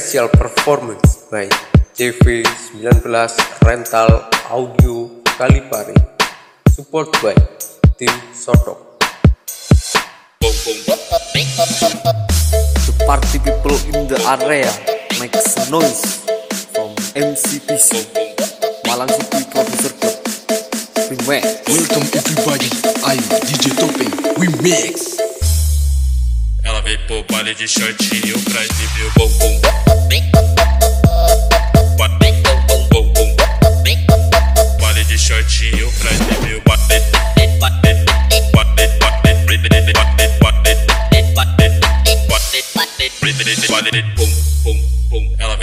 Special Performance by TV19 Rental Audio Kalipari Support by Tim Soto. The party people in the area make some noise from MCPC Malang Supi Producer Club make Welcome everybody, I'm DJ Topping, we mix Ela veio pro baile de shortinho pra exibir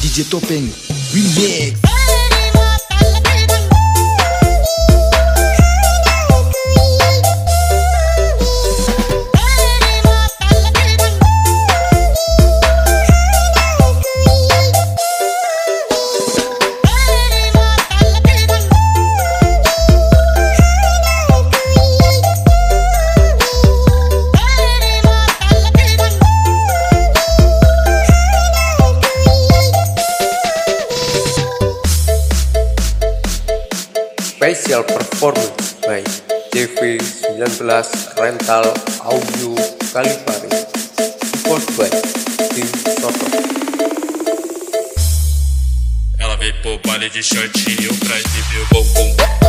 DJ Topeng Remix special performance by TV 19 Rental Audio Calipari support by Tim Soto Ela veio pro baile de shortinho, traz de meu bumbum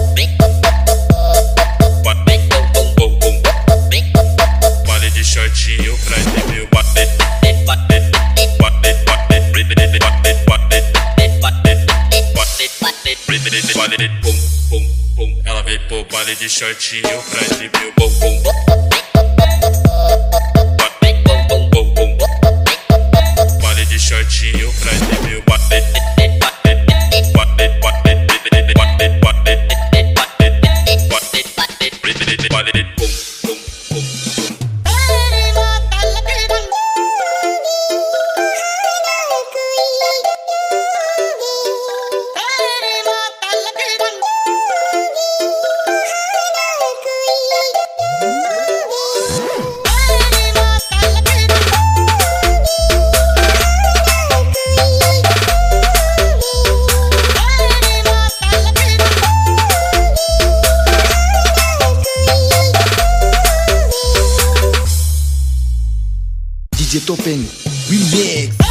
baile de shortinho pra de meu bumbum. Baile de shortinho pra exibir meu bumbum. DJ Topeng Remix